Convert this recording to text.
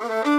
Mm-hmm.